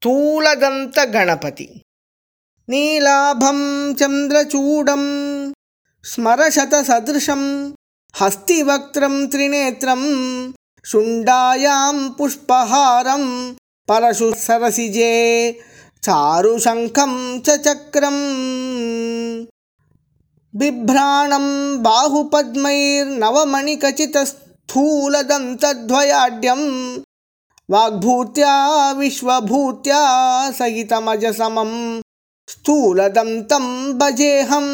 स्थूलदन्तगणपति। नीलाभं चन्द्रचूडं स्मरशतसदृशं हस्तिवक्त्रं त्रिनेत्रं शुण्डायां पुष्पहारं परशुसरसिजे चारुशङ्खं च चक्रम् बिभ्राणं बाहुपद्मैर्नवमणिखचितस्थूलदन्तद्वयाढ्यं वाग्भूत्या विश्वभूत्या सहितमजसमं स्थूलदन्तं भजेऽहम्